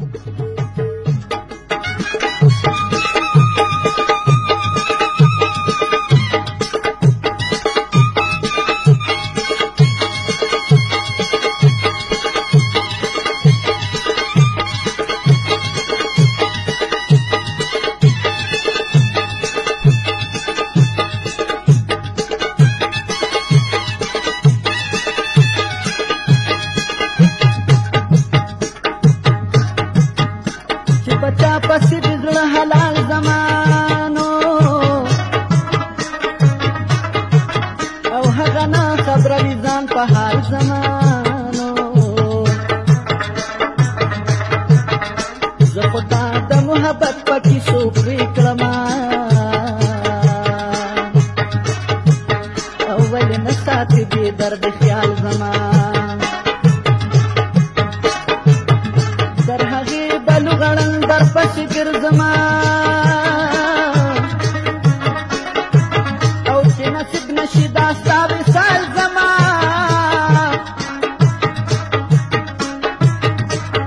Thank you. پاتې دې درد خیال زما در هغه بلو غړن در پښې ګرځم او چې نصیب نشي دا ستا وصال زما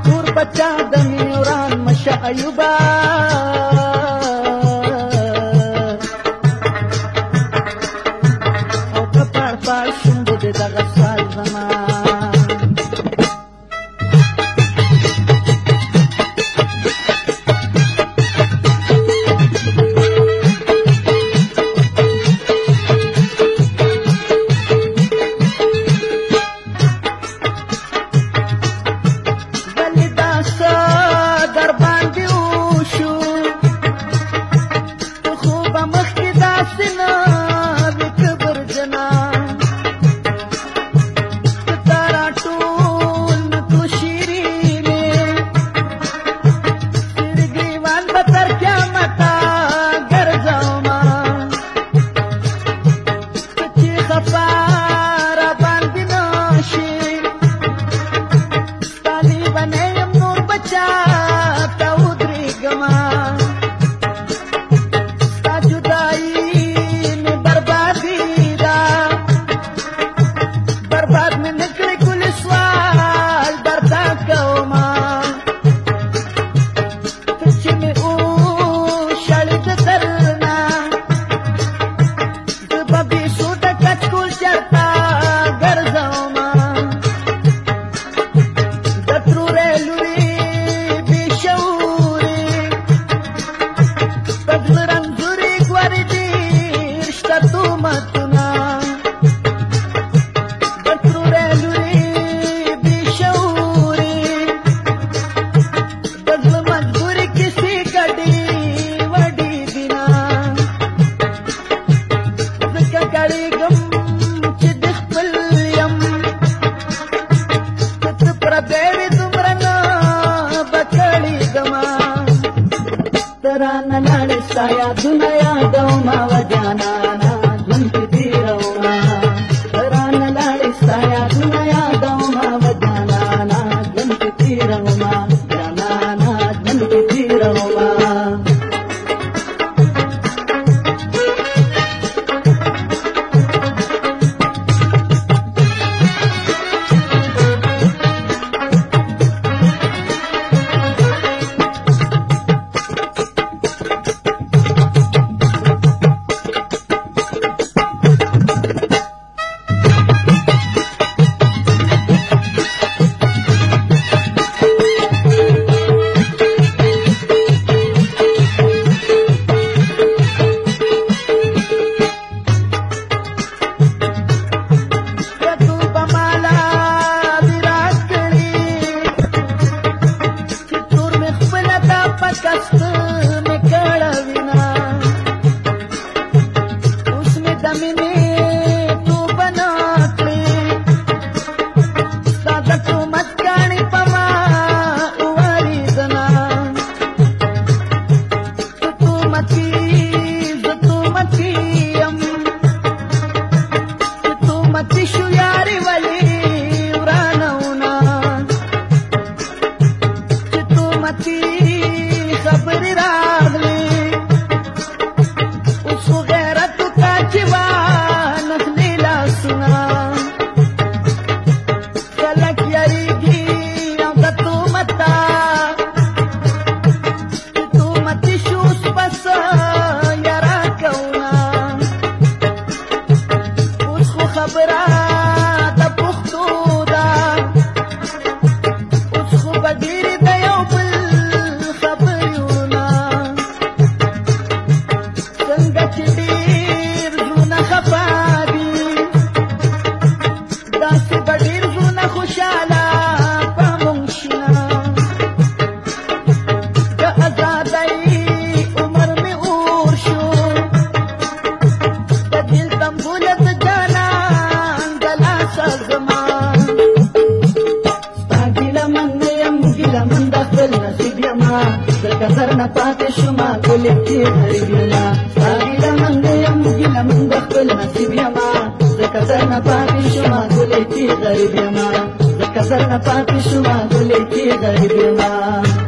تور بچا د مینوران مشه ایوبا झूनाया हिकदमि आवाज़ ಜಮಿನೇ ana pate shuma kulikhi hariyama sagila mangayam gila mangakul nasibiyama zakasarna pate shuma kulikhi hariyama zakasarna pate shuma kulikhi hariyama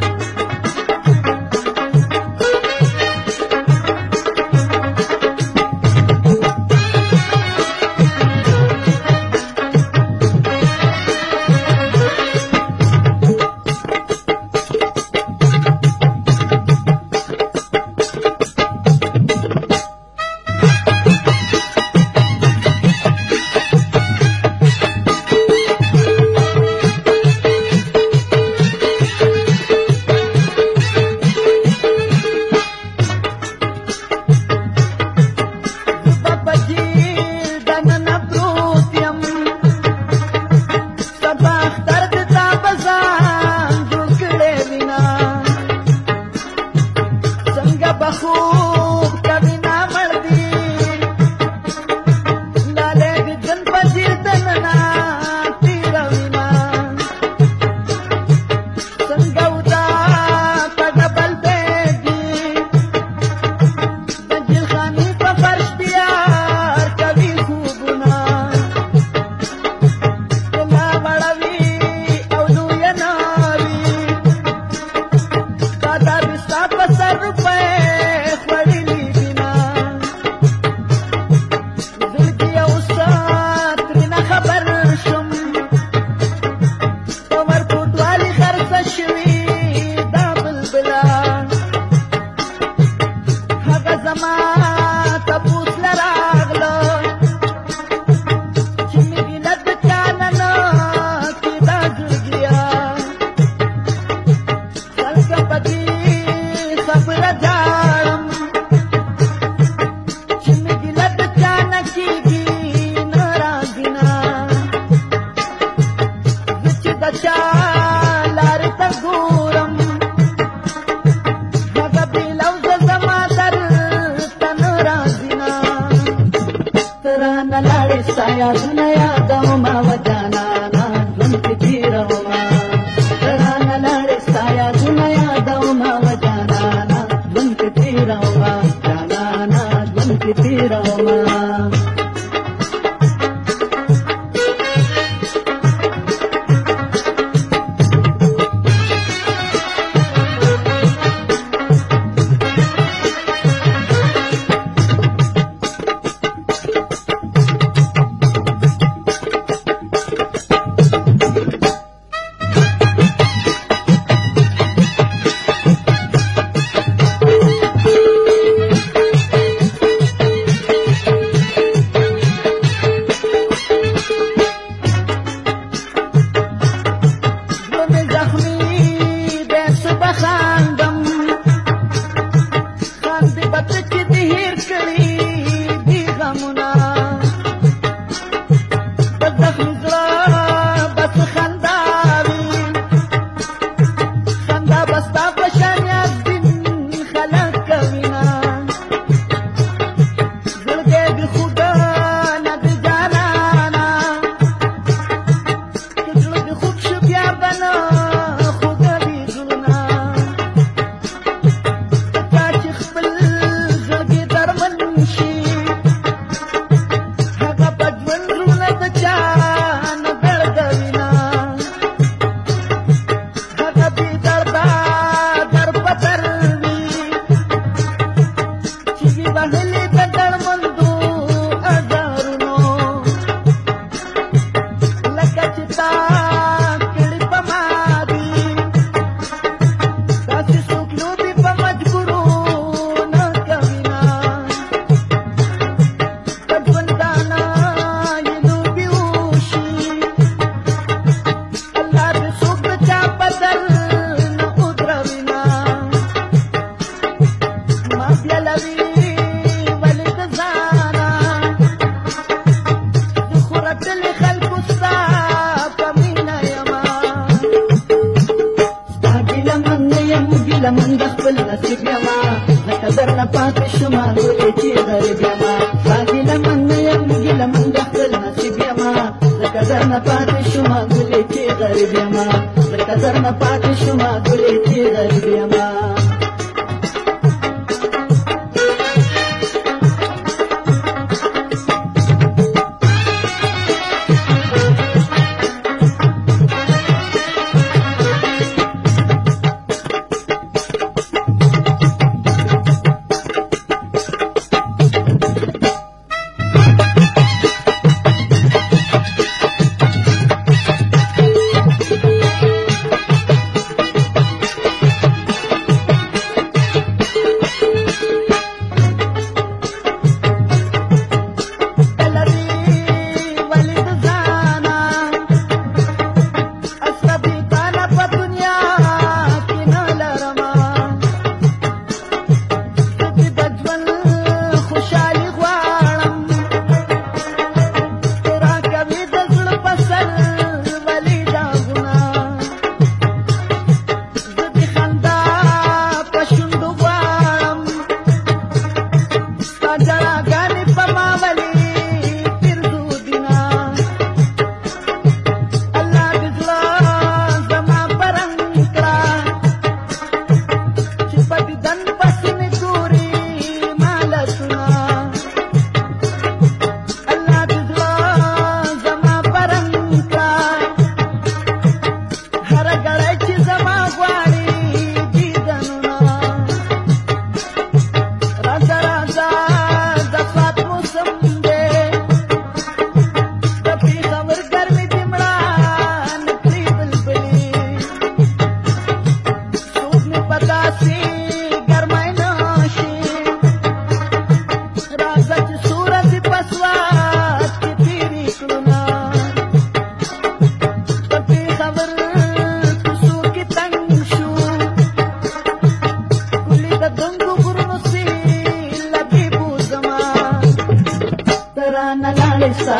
te کله من خپل نصیب یما لکه درنه پاتې شومه لوی چې غریب یما باګله من نه یم ګله من خپل نصیب یما لکه درنه پاتې شومه لوی چې غریب یما لکه درنه پاتې شومه لوی چې غریب یما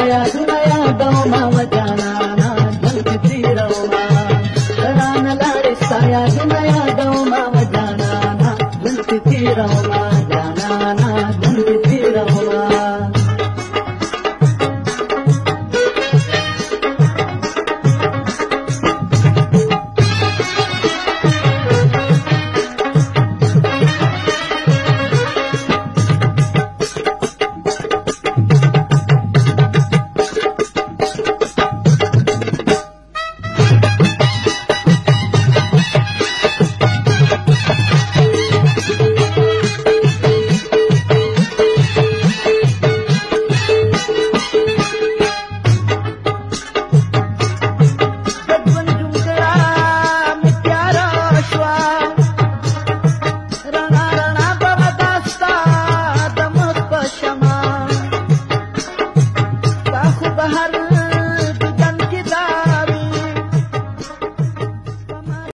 Gracias.